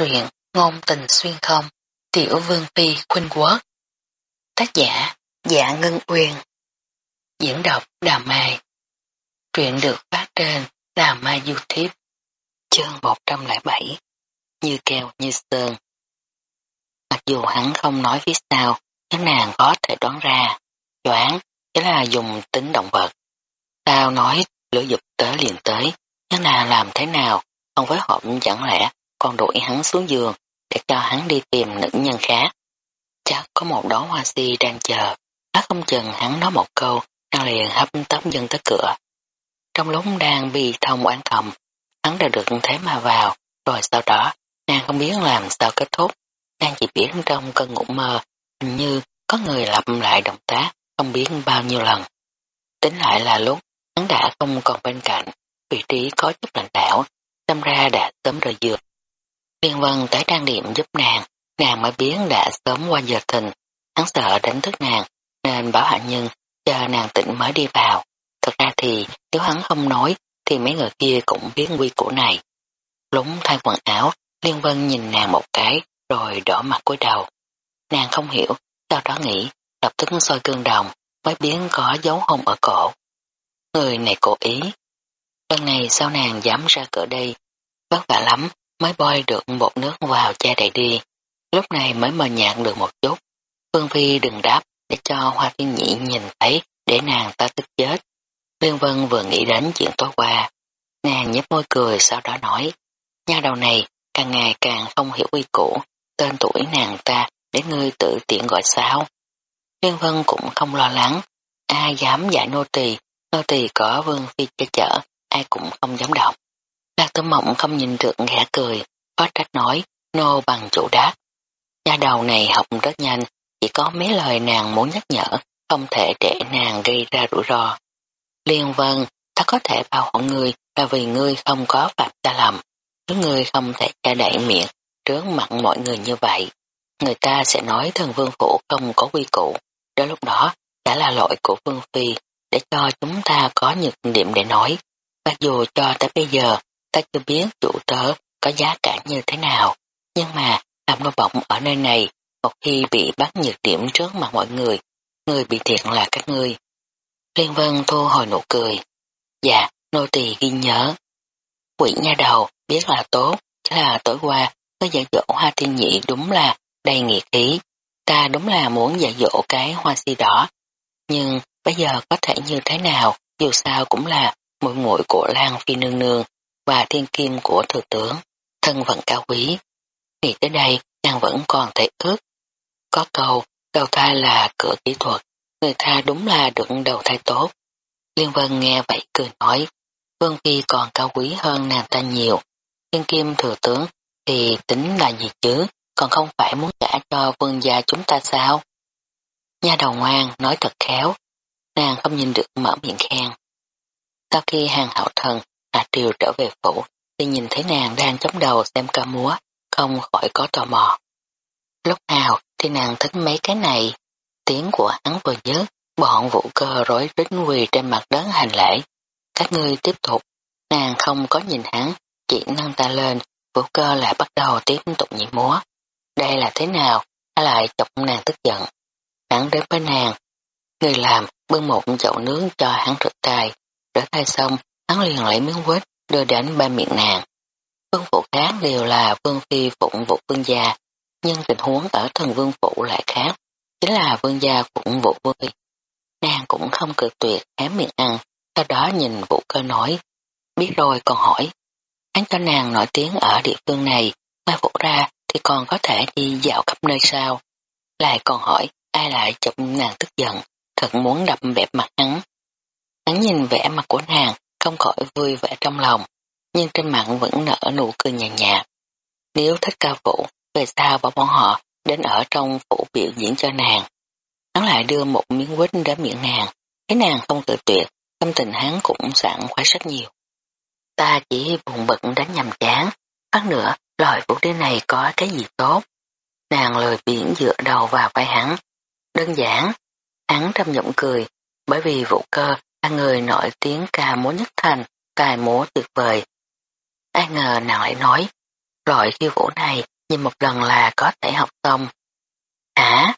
Truyện Ngôn tình xuyên không, Tiểu Vương Phi Khuynh Quốc. Tác giả Dạ Ngân Uyên. Diễn đọc, Đà Mai. Truyện được phát trên Đà Mai Youtube. Chương 107 Như kèo như sơn Mặc dù hắn không nói phía sau, nhưng nàng có thể đoán ra, đoán chỉ là dùng tính động vật. Tao nói lửa dục tới liền tới, nhưng nàng làm thế nào, không với hợp chẳng lẽ còn đuổi hắn xuống giường để cho hắn đi tìm nữ nhân khác. Chắc có một đóa hoa si đang chờ, hắn không chừng hắn nói một câu, đang liền hấp tấm dân tới cửa. Trong lúc đang bi thông oán thầm, hắn đã được thế mà vào, rồi sau đó, nàng không biết làm sao kết thúc, nàng chỉ biết trong cơn ngủ mơ, hình như có người lặp lại động tác, không biết bao nhiêu lần. Tính lại là lúc, hắn đã không còn bên cạnh, vị trí có chút lạnh đảo, tâm ra đã sớm rời giường. Liên Vân tới trang điểm giúp nàng, nàng mới biến đã sớm qua giờ tình. hắn sợ đánh thức nàng, nên bảo hạ nhân chờ nàng tỉnh mới đi vào. Thật ra thì nếu hắn không nói thì mấy người kia cũng biết quy củ này. Lúng thay quần áo, Liên Vân nhìn nàng một cái rồi đỏ mặt cúi đầu. Nàng không hiểu, sau đó nghĩ, lập tức soi gương đồng, mới biến có dấu hôn ở cổ. Người này cố ý. Lần này sao nàng dám ra cửa đây, vất vả lắm, mới bôi được bột nước vào che đậy đi. Lúc này mới mờ nhạt được một chút. Phương Phi đừng đáp để cho Hoa Thiên Nhĩ nhìn thấy để nàng ta tức chết. Liên Vân vừa nghĩ đến chuyện tối qua. Nàng nhếch môi cười sau đó nói Nha đầu này càng ngày càng không hiểu quy củ tên tuổi nàng ta để ngươi tự tiện gọi sao. Liên Vân cũng không lo lắng. Ai dám dạy nô tỳ, nô tỳ có Vương Phi che chở, ai cũng không dám động. Lạc tử mộng không nhìn được ghẻ cười, có trách nói, nô bằng chủ đáp. Nhà đầu này học rất nhanh, chỉ có mấy lời nàng muốn nhắc nhở, không thể để nàng gây ra rủi ro. Liên vân, ta có thể bảo hộ ngươi là vì ngươi không có phạm ta lầm. Nếu ngươi không thể che đậy miệng trước mặt mọi người như vậy, người ta sẽ nói thần vương phủ không có quy củ. Đến lúc đó, đã là lỗi của vương phi để cho chúng ta có nhược điểm để nói. Mặc dù cho tới bây giờ ta chưa biết chủ tớ có giá cả như thế nào, nhưng mà làm nô bọng ở nơi này, một khi bị bắt nhược điểm trước mặt mọi người, người bị thiệt là các ngươi. Liên Vân thu hồi nụ cười. Dạ, nô tỳ ghi nhớ. Quỷ nha đầu, biết là tốt, là tối qua, có dạy dỗ hoa thiên nhị đúng là đầy nghiệt ý. Ta đúng là muốn dạy dỗ cái hoa si đỏ. Nhưng bây giờ có thể như thế nào, dù sao cũng là muội muội của Lan Phi Nương Nương, và thiên kim của thừa tướng, thân vận cao quý. Nghĩ tới đây, nàng vẫn còn thể ước. Có câu, đầu thai là cửa kỹ thuật, người ta đúng là được đầu thai tốt. Liên Vân nghe vậy cười nói, Vương Phi còn cao quý hơn nàng ta nhiều, thiên kim thừa tướng thì tính là gì chứ, còn không phải muốn trả cho vương gia chúng ta sao? Nha đầu ngoan nói thật khéo, nàng không nhìn được mở miệng khen. Sau khi hàng hậu thần Hạ Triều trở về phủ, thì nhìn thấy nàng đang chống đầu xem ca múa, không khỏi có tò mò. Lúc nào thì nàng thích mấy cái này, tiếng của hắn vừa nhớ, bọn vũ cơ rối rít quỳ trên mặt đất hành lễ. Các ngươi tiếp tục, nàng không có nhìn hắn, chỉ nâng ta lên, vũ cơ lại bắt đầu tiếp tục nhảy múa. Đây là thế nào, Hắn lại chọc nàng tức giận. Hắn đến với nàng, người làm bưng một chậu nướng cho hắn rửa tay, rửa tay xong hắn liền lấy miếng quýt đưa đến ba miệng nàng. Vương phụ khác đều là vương phi phụng vụ vương gia, nhưng tình huống ở thần vương phụ lại khác, chính là vương gia phụng vụ vui. Nàng cũng không cực tuyệt hém miệng ăn, sau đó nhìn vụ cơ nói, biết rồi còn hỏi. Hắn cho nàng nổi tiếng ở địa phương này, mai phụ ra thì còn có thể đi dạo khắp nơi sao. Lại còn hỏi ai lại chụp nàng tức giận, thật muốn đập bẹp mặt hắn. Hắn nhìn vẻ mặt của nàng, không khỏi vui vẻ trong lòng, nhưng trên mặt vẫn nở nụ cười nhàn nhạt, Nếu thích ca vũ, về sao bảo bọn họ đến ở trong phủ biểu diễn cho nàng. Hắn lại đưa một miếng quýt đến miệng nàng, thấy nàng không tự tuyệt, tâm tình hắn cũng sẵn khoái rất nhiều. Ta chỉ buồn bực đánh nhầm chán, phát nữa loại vũ đế này có cái gì tốt. Nàng lời biển dựa đầu vào vai hắn. Đơn giản, hắn trầm giọng cười, bởi vì vũ cơ là người nổi tiếng ca múa nhất thành, tài múa tuyệt vời. Ai ngờ nàng lại nói, loại khiêu vũ này nhìn một lần là có thể học xong. Hả?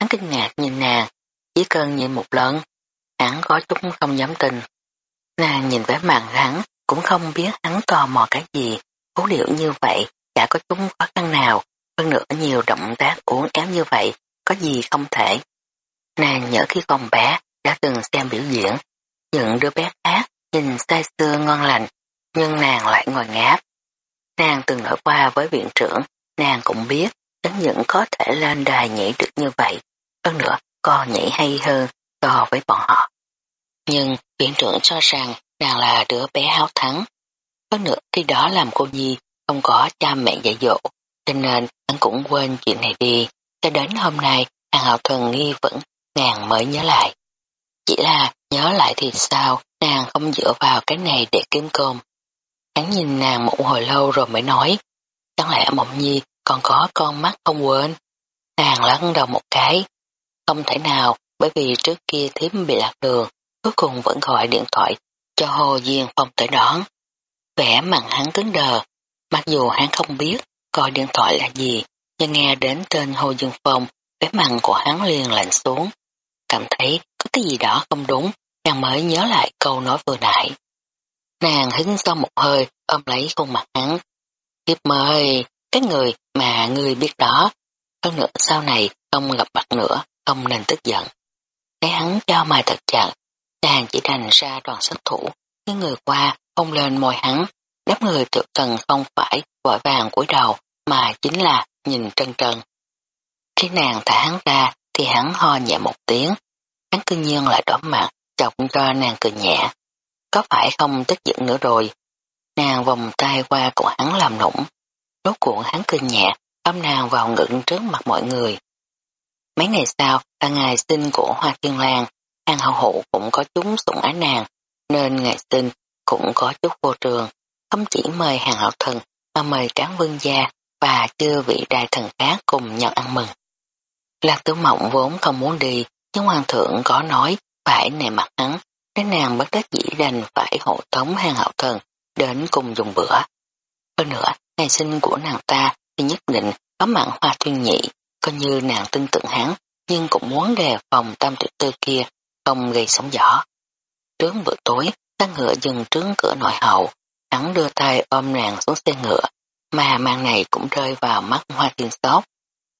Hắn kinh ngạc nhìn nàng, chỉ cần nhìn một lần, hắn có chút không dám tin. Nàng nhìn vẻ mặt hắn, cũng không biết hắn tò mò cái gì, cố điệu như vậy, chả có chút khó khăn nào, hơn nữa nhiều động tác uốn éo như vậy, có gì không thể. Nàng nhớ khi còn bé, đã từng xem biểu diễn, những đứa bé khác nhìn say sưa ngon lành, nhưng nàng lại ngồi ngáp. Nàng từng nói qua với viện trưởng, nàng cũng biết, đến những có thể lên đài nhảy được như vậy, hơn nữa còn nhảy hay hơn so với bọn họ. Nhưng viện trưởng cho rằng nàng là đứa bé háo thắng. Hơn nữa khi đó làm cô nhi, không có cha mẹ dạy dỗ, cho nên hắn cũng quên chuyện này đi. Cho đến hôm nay, hàng hậu thần nghi vẫn nàng mới nhớ lại. Chỉ là nhớ lại thì sao, nàng không dựa vào cái này để kiếm cơm. Hắn nhìn nàng một hồi lâu rồi mới nói, chẳng lẽ mộng nhi còn có con mắt không quên. Nàng lắc đầu một cái, không thể nào bởi vì trước kia thím bị lạc đường, cuối cùng vẫn gọi điện thoại cho Hồ Diên Phong tới đón. Vẻ mặt hắn cứng đờ, mặc dù hắn không biết gọi điện thoại là gì, nhưng nghe đến tên Hồ diên Phong, vẻ mặt của hắn liền lạnh xuống. Cảm thấy có cái gì đó không đúng, nàng mới nhớ lại câu nói vừa nãy. Nàng hứng sâu một hơi, ôm lấy khuôn mặt hắn. Tiếp mời, cái người mà người biết đó, hơn nữa sau này không gặp mặt nữa, không nên tức giận. Thấy hắn cho mày thật chặt, nàng chỉ đành ra đoàn sát thủ, những người qua không lên môi hắn, đám người tự cần không phải vội vàng cúi đầu, mà chính là nhìn trân trân. Khi nàng thả hắn ra thì hắn ho nhẹ một tiếng, hắn cư nhiên lại đỏ mặt, chọc cho nàng cười nhẹ. Có phải không tức giận nữa rồi? Nàng vòng tay qua cổ hắn làm nũng. Rốt cuộn hắn cười nhẹ, ôm nàng vào ngực trước mặt mọi người. Mấy ngày sau là ngày sinh của Hoa Thiên Lan, Hàng hậu hụ cũng có chúng sủng ái nàng, nên ngày sinh cũng có chút vô trường, không chỉ mời hàng hậu thần mà mời tráng vương gia và chưa vị đại thần khác cùng nhau ăn mừng. Lạc tử mộng vốn không muốn đi, nhưng hoàng thượng có nói phải nề mặt hắn, nên nàng bất đắc dĩ đành phải hộ tống hàng hậu thần đến cùng dùng bữa. Hơn nữa, ngày sinh của nàng ta thì nhất định có mặn hoa thuyên nhị, coi như nàng tin tưởng hắn, nhưng cũng muốn đề phòng tam tiểu tư kia không gây sóng gió. Trướng bữa tối, ta ngựa dừng trướng cửa nội hậu, hắn đưa tay ôm nàng xuống xe ngựa, mà màn này cũng rơi vào mắt hoa tiên sốt.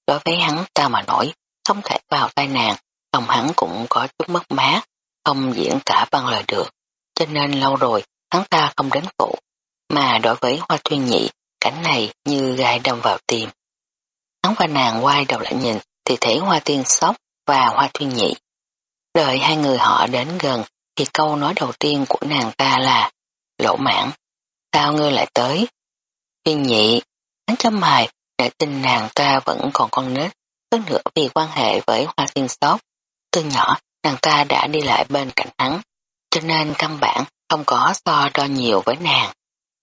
Đối với hắn ta mà nổi, không thể vào tay nàng, ông hắn cũng có chút mất mát, không diễn cả bằng lời được, cho nên lâu rồi hắn ta không đến phụ, mà đối với hoa thuyên nhị, cảnh này như gai đâm vào tim. Hắn và nàng quay đầu lại nhìn thì thấy hoa tiên sóc và hoa thuyên nhị. Đợi hai người họ đến gần thì câu nói đầu tiên của nàng ta là lỗ mãn, sao ngươi lại tới? Thuyên nhị, hắn chấm mài để tin nàng ta vẫn còn con nết, hơn nữa vì quan hệ với hoa tiên sóc. Từ nhỏ, nàng ta đã đi lại bên cạnh hắn, cho nên căn bản không có so đo nhiều với nàng.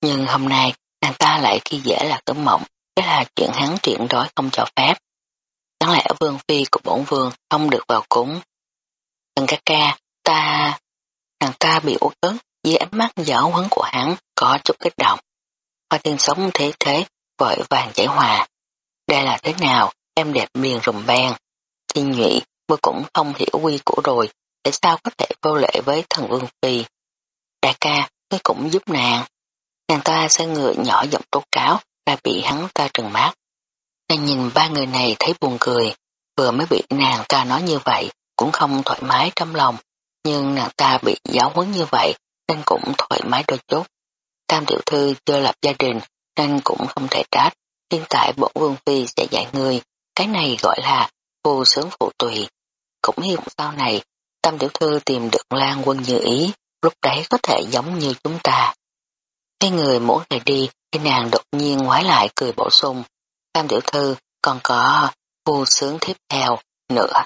Nhưng hôm nay, nàng ta lại khi dễ là tử mộng, cái là chuyện hắn chuyện đối không cho phép. Chẳng lẽ vương phi của bổn vương không được vào cúng? Tần ca ca, ta... Nàng ta bị uất ức dưới ánh mắt giảo hứng của hắn có chút kích động. Hoa tiên sống thế thế, vội vàng chảy hòa. Đây là thế nào, em đẹp miền rùm beng. Thiên nhụy, tôi cũng không hiểu quy của rồi, tại sao có thể vô lệ với thần vương phi. Đại ca, tôi cũng giúp nàng. Nàng ta sẽ ngựa nhỏ giọng tố cáo, đã bị hắn ta trừng mát. Nàng nhìn ba người này thấy buồn cười, vừa mới bị nàng ta nói như vậy, cũng không thoải mái trong lòng, nhưng nàng ta bị giáo huấn như vậy nên cũng thoải mái đôi chút. Tam tiểu thư chưa lập gia đình nên cũng không thể trách, hiện tại bổn vương phi sẽ dạy người, cái này gọi là phù sướng phụ tùy. Cũng hy vọng sau này tam tiểu thư tìm được lan quân như ý, lúc đấy có thể giống như chúng ta. Cái người muốn ngày đi thì nàng đột nhiên ngoái lại cười bổ sung. Tam tiểu thư còn có vô sướng tiếp theo nữa.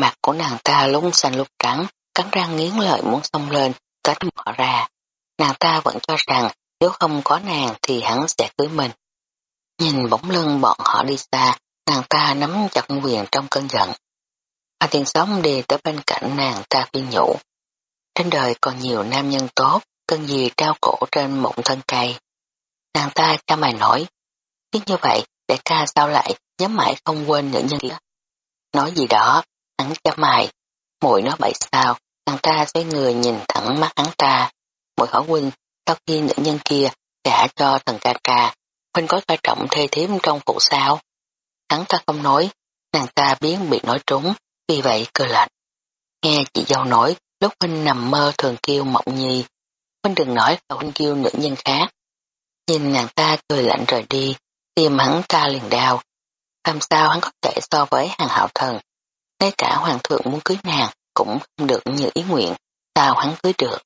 Mặt của nàng ta lúng xanh lúc trắng, cắn răng nghiến lợi muốn xông lên, tách bỏ ra. Nàng ta vẫn cho rằng nếu không có nàng thì hắn sẽ cưới mình. Nhìn bóng lưng bọn họ đi xa, nàng ta nắm chặt quyền trong cơn giận. Hoa tiền sống đi tới bên cạnh nàng ta khuyên nhủ. Trên đời còn nhiều nam nhân tốt, cần gì trao cổ trên mụn thân cây. Nàng ta cho mày nổi. Biết như vậy, đại ca sao lại nhắm mãi không quên nữ nhân kia. Nói gì đó, hắn cho mày, mùi nói bậy sao, nàng ta xoay người nhìn thẳng mắt hắn ta. Mùi hỏi huynh, sau khi nữ nhân kia trả cho thần ca ca, huynh có coi trọng thê thiếm trong phụ sao? Hắn ta không nói, nàng ta biến bị nói trúng, vì vậy cơ lạnh. Nghe chị dâu nói, lúc huynh nằm mơ thường kêu mộng nhi, huynh đừng nói là huynh kêu nữ nhân khác. Nhìn nàng ta cười lạnh rời đi, tim hắn ta liền đau. Làm sao hắn có thể so với hàng hạo thần? Ngay cả hoàng thượng muốn cưới nàng cũng không được như ý nguyện, sao hắn cưới được?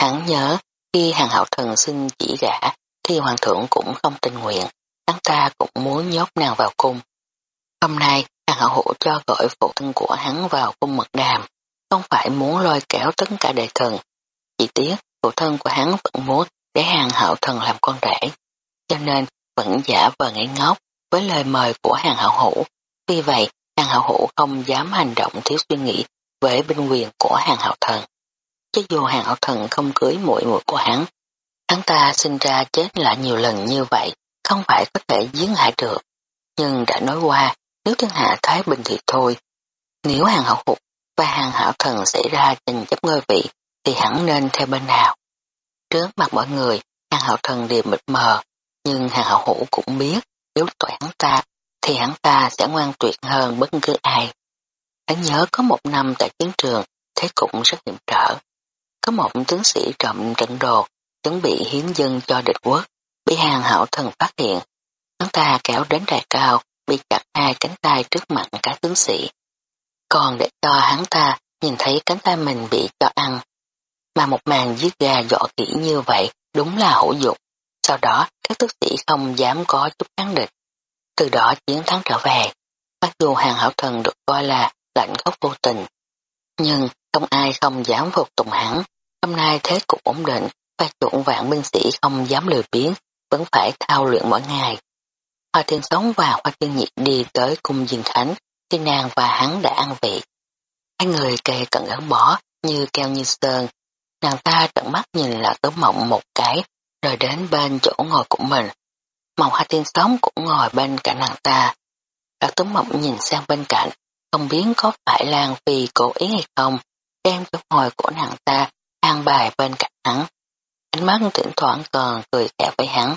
Hắn nhớ khi hàng hạo thần xin chỉ gả thì hoàng thượng cũng không tình nguyện, hắn ta cũng muốn nhốt nàng vào cung. Hôm nay hàng hậu hữu cho gọi phụ thân của hắn vào cung mật đàm, không phải muốn lôi kéo tất cả đệ thần. Chỉ tiếc phụ thân của hắn vẫn muốn để hàng hậu thần làm con rể, cho nên vẫn giả vờ ngây ngốc với lời mời của hàng hậu hữu. Vì vậy, hàng hậu hữu không dám hành động thiếu suy nghĩ với binh quyền của hàng hậu thần. Cho dù hàng hậu thần không cưới muội muội của hắn, hắn ta sinh ra chết lại nhiều lần như vậy, không phải có thể giết hại được. Nhưng đã nói qua, nếu thiên hạ thái bình thì thôi. Nếu hàng hậu hụt và hàng hảo thần xảy ra tranh chấp ngôi vị, thì hẳn nên theo bên nào. Trước mặt mọi người, hàng hậu thần đều mịt mờ, nhưng hàng hậu hữu cũng biết nếu tội hắn ta thì hắn ta sẽ ngoan tuyệt hơn bất cứ ai. Hắn nhớ có một năm tại chiến trường, thế cũng rất hiểm trở. Có một tướng sĩ trộm trận đồ, chuẩn bị hiến dân cho địch quốc, bị hàng hảo thần phát hiện. Hắn ta kéo đến đài cao, bị chặt hai cánh tay trước mặt cả tướng sĩ. Còn để cho hắn ta nhìn thấy cánh tay mình bị cho ăn. Mà một màn giết gà dọ kỹ như vậy đúng là hữu dụng. Sau đó các tướng sĩ không dám có chút kháng địch. Từ đó chiến thắng trở về. Mặc dù hàng hảo thần được coi là lạnh khóc vô tình. Nhưng không ai không dám phục tùng hắn. Hôm nay thế cục ổn định và chuẩn vạn binh sĩ không dám lười biến vẫn phải thao luyện mỗi ngày. Hoa thiên sống và hoa thiên nhiệt đi tới cung diên Khánh thì nàng và hắn đã ăn vị. Hai người kề cận gắn bỏ như keo như sơn. Nàng ta tận mắt nhìn là tớ mộng một cái, rồi đến bên chỗ ngồi của mình. Mộng hoa thiên sống cũng ngồi bên cạnh nàng ta. Lạc tớ mộng nhìn sang bên cạnh, không biết có phải Lan Phi cố ý hay không, đem chỗ ngồi của nàng ta an bài bên cạnh hắn. Ánh mắt thỉnh thoảng còn cười kẹo với hắn.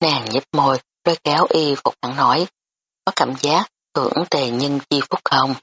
Nàng nhấp môi, rồi kéo y phục hắn nói, có cảm giác tưởng tề nhân chi phúc không?